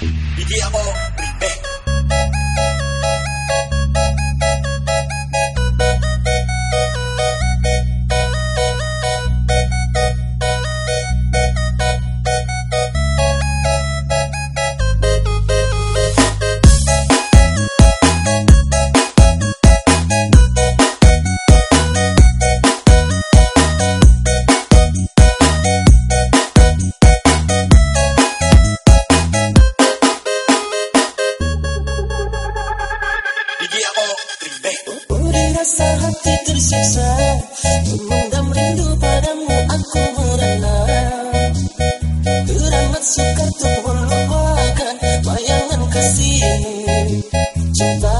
Viviamo di rasa hati tersiksa? Memendam rindu padamu aku merana. Teramat sukar untuk melupakan Bayangan kasihmu Cinta